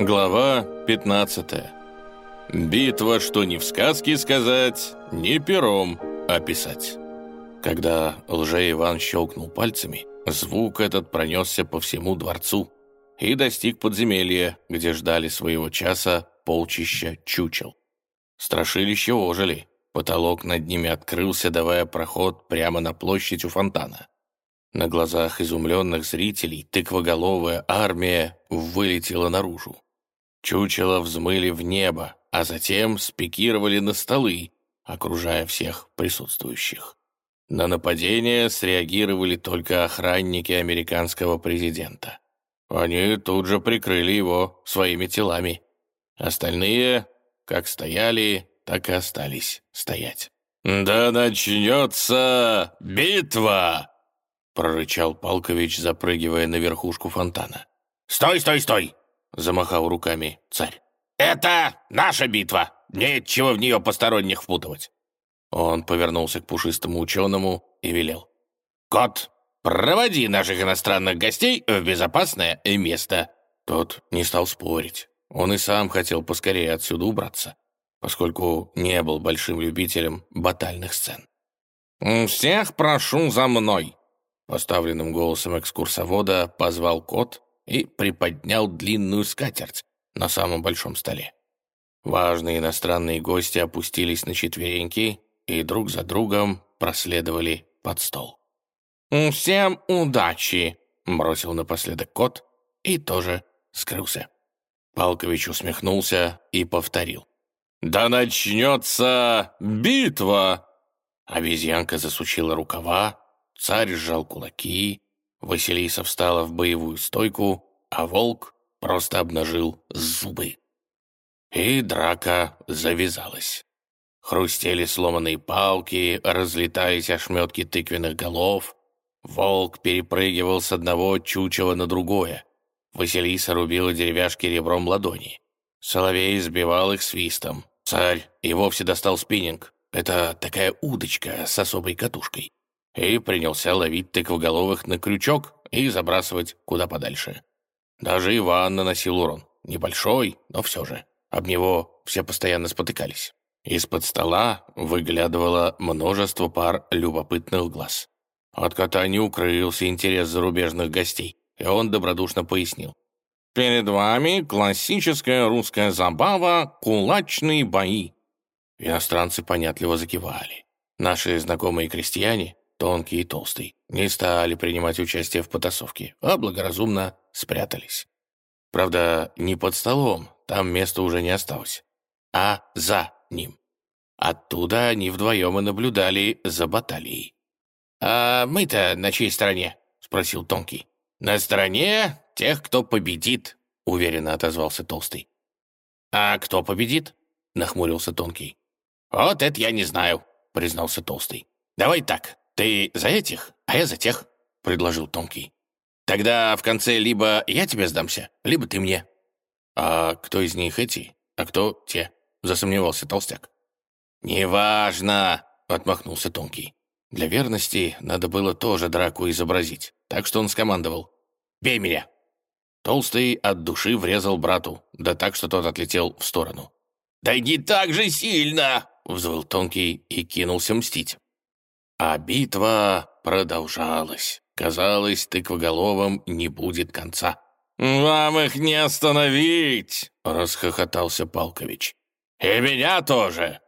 Глава 15. Битва, что ни в сказке сказать, ни пером описать. Когда лже-Иван щелкнул пальцами, звук этот пронесся по всему дворцу и достиг подземелья, где ждали своего часа полчища чучел. Страшилища ожили, потолок над ними открылся, давая проход прямо на площадь у фонтана. На глазах изумленных зрителей тыквоголовая армия вылетела наружу. Чучела взмыли в небо, а затем спикировали на столы, окружая всех присутствующих. На нападение среагировали только охранники американского президента. Они тут же прикрыли его своими телами. Остальные, как стояли, так и остались стоять. «Да начнется битва!» — прорычал Палкович, запрыгивая на верхушку фонтана. «Стой, стой, стой!» — замахал руками царь. «Это наша битва! Нечего в нее посторонних впутывать!» Он повернулся к пушистому ученому и велел. «Кот, проводи наших иностранных гостей в безопасное место!» Тот не стал спорить. Он и сам хотел поскорее отсюда убраться, поскольку не был большим любителем батальных сцен. «Всех прошу за мной!» Поставленным голосом экскурсовода позвал кот и приподнял длинную скатерть на самом большом столе. Важные иностранные гости опустились на четвереньки и друг за другом проследовали под стол. «Всем удачи!» — бросил напоследок кот и тоже скрылся. Палкович усмехнулся и повторил. «Да начнется битва!» Обезьянка засучила рукава, Царь сжал кулаки, Василиса встала в боевую стойку, а волк просто обнажил зубы. И драка завязалась. Хрустели сломанные палки, разлетались ошметки тыквенных голов. Волк перепрыгивал с одного чучела на другое. Василиса рубила деревяшки ребром ладони. Соловей сбивал их свистом. Царь и вовсе достал спиннинг. Это такая удочка с особой катушкой и принялся ловить тыквоголовых на крючок и забрасывать куда подальше. Даже Иван наносил урон. Небольшой, но все же. Об него все постоянно спотыкались. Из-под стола выглядывало множество пар любопытных глаз. От кота не укрылся интерес зарубежных гостей, и он добродушно пояснил. «Перед вами классическая русская забава «Кулачные бои». Иностранцы понятливо закивали. Наши знакомые крестьяне тонкий и толстый, не стали принимать участие в потасовке, а благоразумно спрятались. Правда, не под столом, там места уже не осталось, а за ним. Оттуда они вдвоем и наблюдали за баталией. «А мы-то на чьей стороне?» — спросил Тонкий. «На стороне тех, кто победит», — уверенно отозвался Толстый. «А кто победит?» — нахмурился Тонкий. «Вот это я не знаю», — признался Толстый. «Давай так, «Ты за этих, а я за тех», — предложил Тонкий. «Тогда в конце либо я тебе сдамся, либо ты мне». «А кто из них эти, а кто те?» — засомневался Толстяк. «Неважно», — отмахнулся Тонкий. Для верности надо было тоже драку изобразить, так что он скомандовал. «Бей меня!» Толстый от души врезал брату, да так, что тот отлетел в сторону. «Да не так же сильно!» — взвыл Тонкий и кинулся мстить. А битва продолжалась. Казалось, тыквоголовым не будет конца. «Вам их не остановить!» — расхохотался Палкович. «И меня тоже!»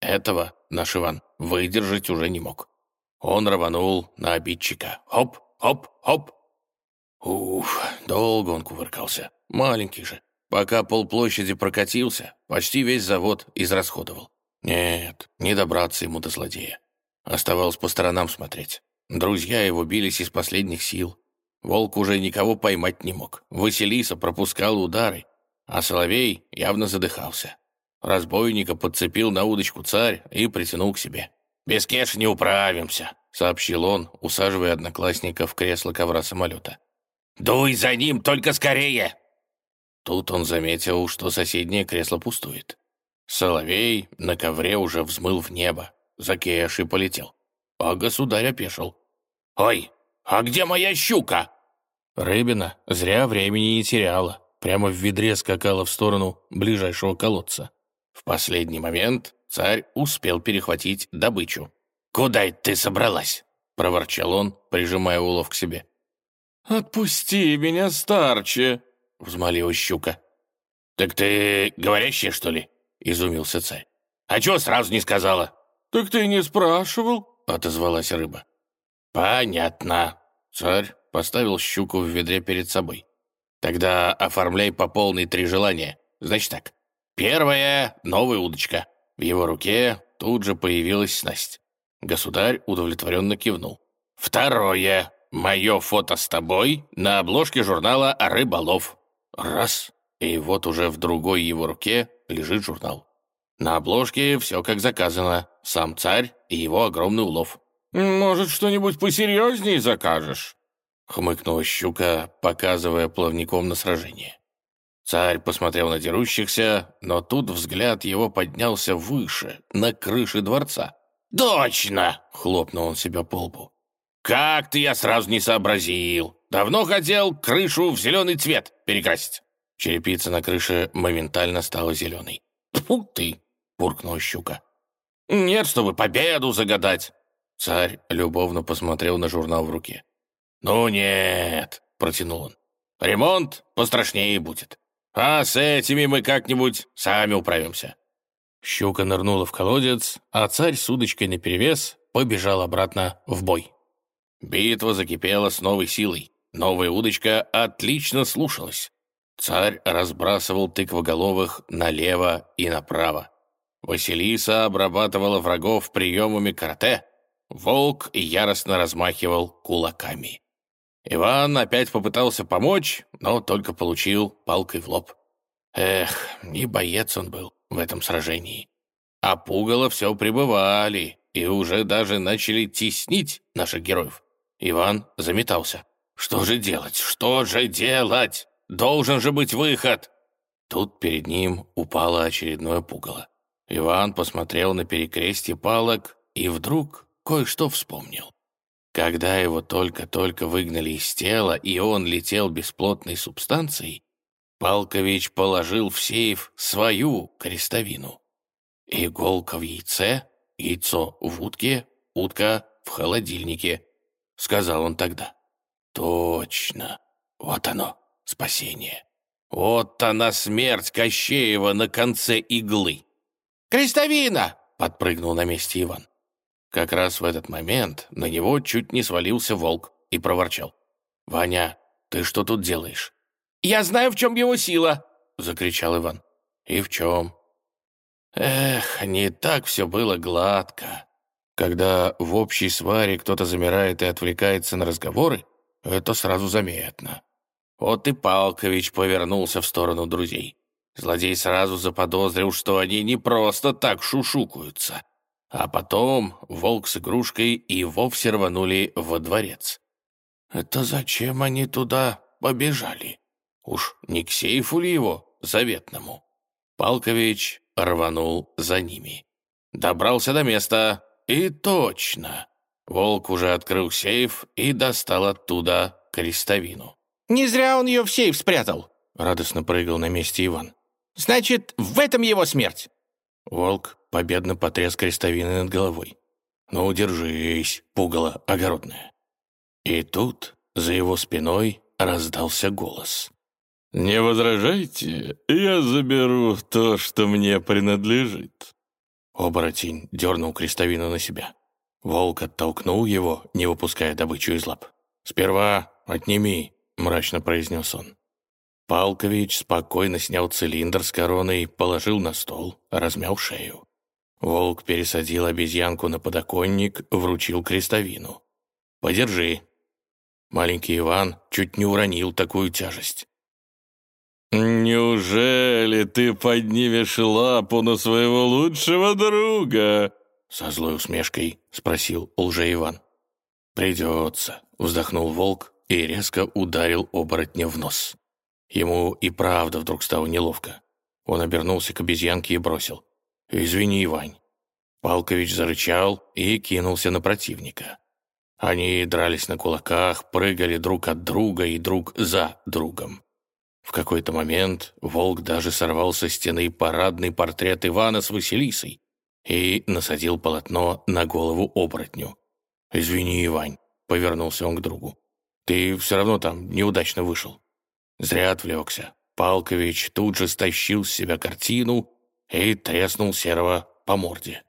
Этого наш Иван выдержать уже не мог. Он рванул на обидчика. Хоп, хоп, хоп. Уф, долго он кувыркался. Маленький же. Пока полплощади прокатился, почти весь завод израсходовал. Нет, не добраться ему до злодея. Оставалось по сторонам смотреть. Друзья его бились из последних сил. Волк уже никого поймать не мог. Василиса пропускал удары, а Соловей явно задыхался. Разбойника подцепил на удочку царь и притянул к себе. «Без кеш не управимся», — сообщил он, усаживая одноклассника в кресло ковра самолета. «Дуй за ним, только скорее!» Тут он заметил, что соседнее кресло пустует. Соловей на ковре уже взмыл в небо, за Кеш и полетел. А государь опешил. «Ой, а где моя щука?» Рыбина зря времени не теряла. прямо в ведре скакала в сторону ближайшего колодца. В последний момент царь успел перехватить добычу. «Куда ты собралась?» — проворчал он, прижимая улов к себе. «Отпусти меня, старче!» — взмолилась щука. «Так ты говорящая, что ли?» — изумился царь. «А чего сразу не сказала?» «Так ты не спрашивал?» — отозвалась рыба. «Понятно». Царь поставил щуку в ведре перед собой. «Тогда оформляй по полной три желания. Значит так. Первое — новая удочка. В его руке тут же появилась снасть. Государь удовлетворенно кивнул. Второе — мое фото с тобой на обложке журнала «Рыболов». Раз. И вот уже в другой его руке лежит журнал. На обложке все как заказано. Сам царь и его огромный улов. «Может, что-нибудь посерьезнее закажешь?» Хмыкнула щука, показывая плавником на сражение. Царь посмотрел на дерущихся, но тут взгляд его поднялся выше, на крыше дворца. «Точно!» — хлопнул он себя по лбу. «Как ты я сразу не сообразил! Давно хотел крышу в зеленый цвет перекрасить!» Черепица на крыше моментально стала зеленой. «Тьфу ты!» — буркнула щука. «Нет, чтобы победу загадать!» Царь любовно посмотрел на журнал в руке. «Ну нет!» — протянул он. «Ремонт пострашнее будет. А с этими мы как-нибудь сами управимся». Щука нырнула в колодец, а царь с удочкой наперевес побежал обратно в бой. Битва закипела с новой силой. Новая удочка отлично слушалась. Царь разбрасывал тыквоголовых налево и направо. Василиса обрабатывала врагов приемами карате. Волк яростно размахивал кулаками. Иван опять попытался помочь, но только получил палкой в лоб. Эх, не боец он был в этом сражении. А пугало все прибывали, и уже даже начали теснить наших героев. Иван заметался. «Что же делать? Что же делать? Должен же быть выход!» Тут перед ним упало очередное пугало. Иван посмотрел на перекрестье палок и вдруг кое-что вспомнил. Когда его только-только выгнали из тела, и он летел бесплотной субстанцией, Палкович положил в сейф свою крестовину. Иголка в яйце, яйцо в утке, утка в холодильнике, сказал он тогда. Точно, вот оно, спасение. Вот она смерть Кощеева на конце иглы. «Крестовина!» — подпрыгнул на месте Иван. Как раз в этот момент на него чуть не свалился волк и проворчал. «Ваня, ты что тут делаешь?» «Я знаю, в чем его сила!» — закричал Иван. «И в чем?» Эх, не так все было гладко. Когда в общей сваре кто-то замирает и отвлекается на разговоры, это сразу заметно. Вот и Палкович повернулся в сторону друзей. Злодей сразу заподозрил, что они не просто так шушукаются. А потом волк с игрушкой и вовсе рванули во дворец. «Это зачем они туда побежали?» Уж не к сейфу ли его, заветному? Палкович рванул за ними. Добрался до места, и точно. Волк уже открыл сейф и достал оттуда крестовину. «Не зря он ее в сейф спрятал!» Радостно прыгал на месте Иван. «Значит, в этом его смерть!» Волк победно потряс крестовины над головой. «Ну, держись, пугало огородное!» И тут за его спиной раздался голос. «Не возражайте, я заберу то, что мне принадлежит». Оборотень дернул крестовину на себя. Волк оттолкнул его, не выпуская добычу из лап. «Сперва отними», — мрачно произнес он. Палкович спокойно снял цилиндр с короной, положил на стол, размял шею. Волк пересадил обезьянку на подоконник, вручил крестовину. «Подержи». Маленький Иван чуть не уронил такую тяжесть. «Неужели ты поднимешь лапу на своего лучшего друга?» Со злой усмешкой спросил лже-Иван. «Придется», — вздохнул волк и резко ударил оборотня в нос. Ему и правда вдруг стало неловко. Он обернулся к обезьянке и бросил. «Извини, Ивань». Палкович зарычал и кинулся на противника. Они дрались на кулаках, прыгали друг от друга и друг за другом. В какой-то момент волк даже сорвал со стены парадный портрет Ивана с Василисой и насадил полотно на голову оборотню. «Извини, Ивань», — повернулся он к другу. «Ты все равно там неудачно вышел». Зря отвлекся. Палкович тут же стащил с себя картину и треснул Серого по морде.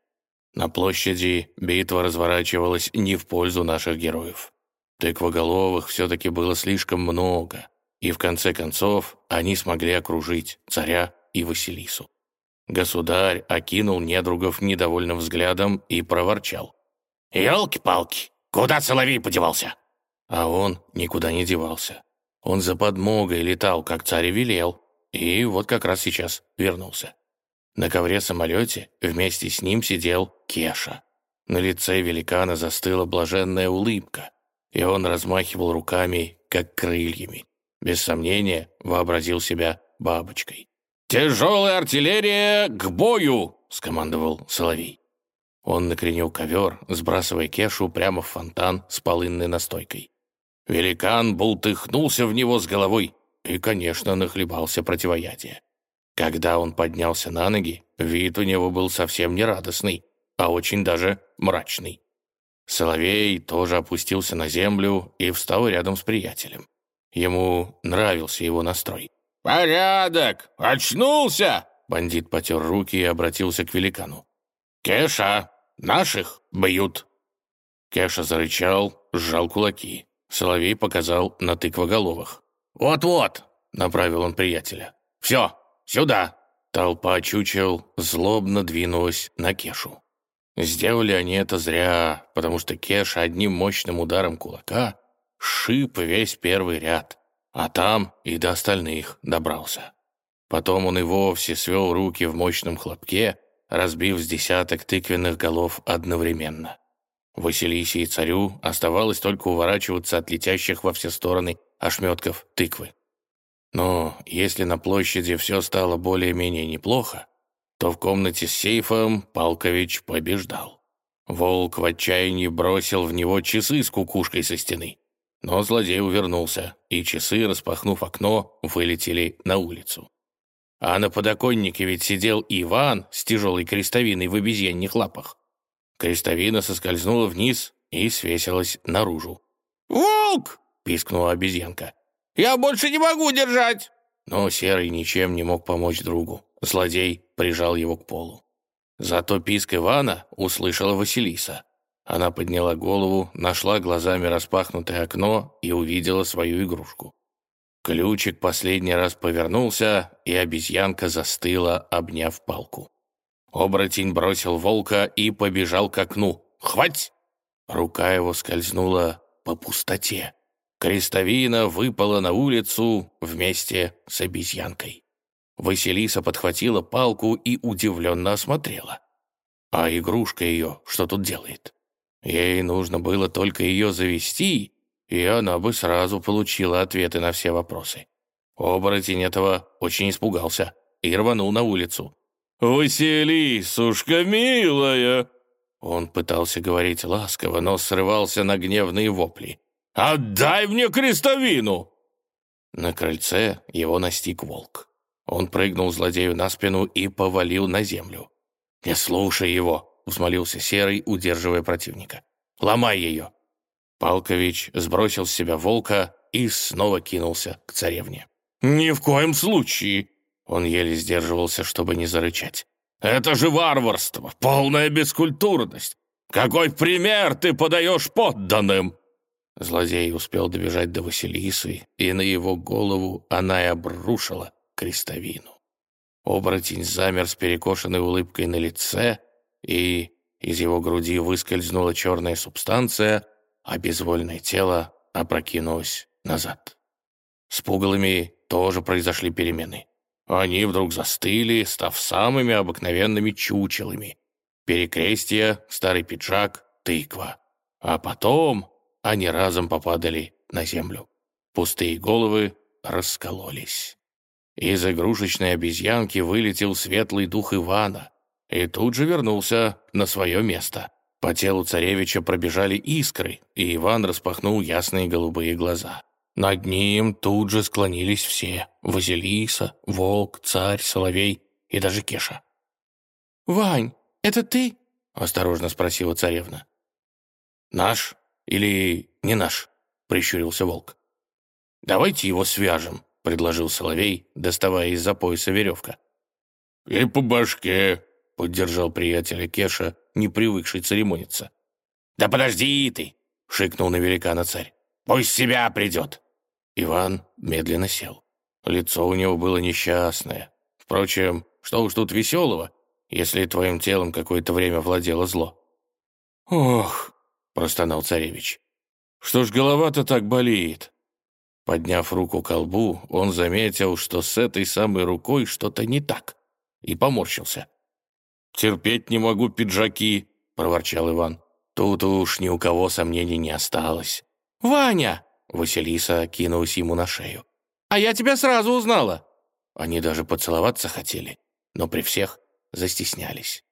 На площади битва разворачивалась не в пользу наших героев. Тыквоголовых все-таки было слишком много, и в конце концов они смогли окружить царя и Василису. Государь окинул недругов недовольным взглядом и проворчал. «Елки-палки, куда Соловей подевался?» А он никуда не девался. Он за подмогой летал, как царь велел, и вот как раз сейчас вернулся. На ковре-самолете вместе с ним сидел Кеша. На лице великана застыла блаженная улыбка, и он размахивал руками, как крыльями. Без сомнения, вообразил себя бабочкой. «Тяжелая артиллерия к бою!» — скомандовал Соловей. Он накренил ковер, сбрасывая Кешу прямо в фонтан с полынной настойкой. Великан бултыхнулся в него с головой и, конечно, нахлебался противоядия. Когда он поднялся на ноги, вид у него был совсем не радостный, а очень даже мрачный. Соловей тоже опустился на землю и встал рядом с приятелем. Ему нравился его настрой. «Порядок! Очнулся!» Бандит потер руки и обратился к великану. «Кеша, наших бьют!» Кеша зарычал, сжал кулаки. Соловей показал на тыквоголовых. «Вот-вот!» — направил он приятеля. «Все, сюда!» Толпа чучел злобно двинулась на Кешу. Сделали они это зря, потому что Кеша одним мощным ударом кулака шип весь первый ряд, а там и до остальных добрался. Потом он и вовсе свел руки в мощном хлопке, разбив с десяток тыквенных голов одновременно. Василисе и царю оставалось только уворачиваться от летящих во все стороны ошметков тыквы. Но если на площади все стало более-менее неплохо, то в комнате с сейфом Палкович побеждал. Волк в отчаянии бросил в него часы с кукушкой со стены. Но злодей увернулся, и часы, распахнув окно, вылетели на улицу. А на подоконнике ведь сидел Иван с тяжелой крестовиной в обезьянных лапах. Крестовина соскользнула вниз и свесилась наружу. «Волк!» — пискнула обезьянка. «Я больше не могу держать!» Но Серый ничем не мог помочь другу. Злодей прижал его к полу. Зато писк Ивана услышала Василиса. Она подняла голову, нашла глазами распахнутое окно и увидела свою игрушку. Ключик последний раз повернулся, и обезьянка застыла, обняв палку. Оборотень бросил волка и побежал к окну. «Хвать!» Рука его скользнула по пустоте. Крестовина выпала на улицу вместе с обезьянкой. Василиса подхватила палку и удивленно осмотрела. А игрушка ее что тут делает? Ей нужно было только ее завести, и она бы сразу получила ответы на все вопросы. Оборотень этого очень испугался и рванул на улицу. «Василисушка, милая!» Он пытался говорить ласково, но срывался на гневные вопли. «Отдай мне крестовину!» На крыльце его настиг волк. Он прыгнул злодею на спину и повалил на землю. «Не слушай его!» — взмолился Серый, удерживая противника. «Ломай ее!» Палкович сбросил с себя волка и снова кинулся к царевне. «Ни в коем случае!» Он еле сдерживался, чтобы не зарычать. «Это же варварство, полная бескультурность! Какой пример ты подаешь подданным?» Злодей успел добежать до Василисы, и на его голову она и обрушила крестовину. Оборотень замер с перекошенной улыбкой на лице, и из его груди выскользнула черная субстанция, а безвольное тело опрокинулось назад. С пугалами тоже произошли перемены. Они вдруг застыли, став самыми обыкновенными чучелами. Перекрестие, старый пиджак, тыква. А потом они разом попадали на землю. Пустые головы раскололись. Из игрушечной обезьянки вылетел светлый дух Ивана и тут же вернулся на свое место. По телу царевича пробежали искры, и Иван распахнул ясные голубые глаза. Над ним тут же склонились все — Василиса, Волк, Царь, Соловей и даже Кеша. «Вань, это ты?» — осторожно спросила царевна. «Наш или не наш?» — прищурился Волк. «Давайте его свяжем», — предложил Соловей, доставая из-за пояса веревка. «И по башке», — поддержал приятеля Кеша, не привыкший церемониться. «Да подожди ты!» — шикнул на великана царь. «Пусть себя придет!» Иван медленно сел. Лицо у него было несчастное. Впрочем, что уж тут веселого, если твоим телом какое-то время владело зло. «Ох!» — простонал царевич. «Что ж голова-то так болит?» Подняв руку к колбу, он заметил, что с этой самой рукой что-то не так, и поморщился. «Терпеть не могу пиджаки», — проворчал Иван. Тут уж ни у кого сомнений не осталось. «Ваня!» — Василиса кинулась ему на шею. «А я тебя сразу узнала!» Они даже поцеловаться хотели, но при всех застеснялись.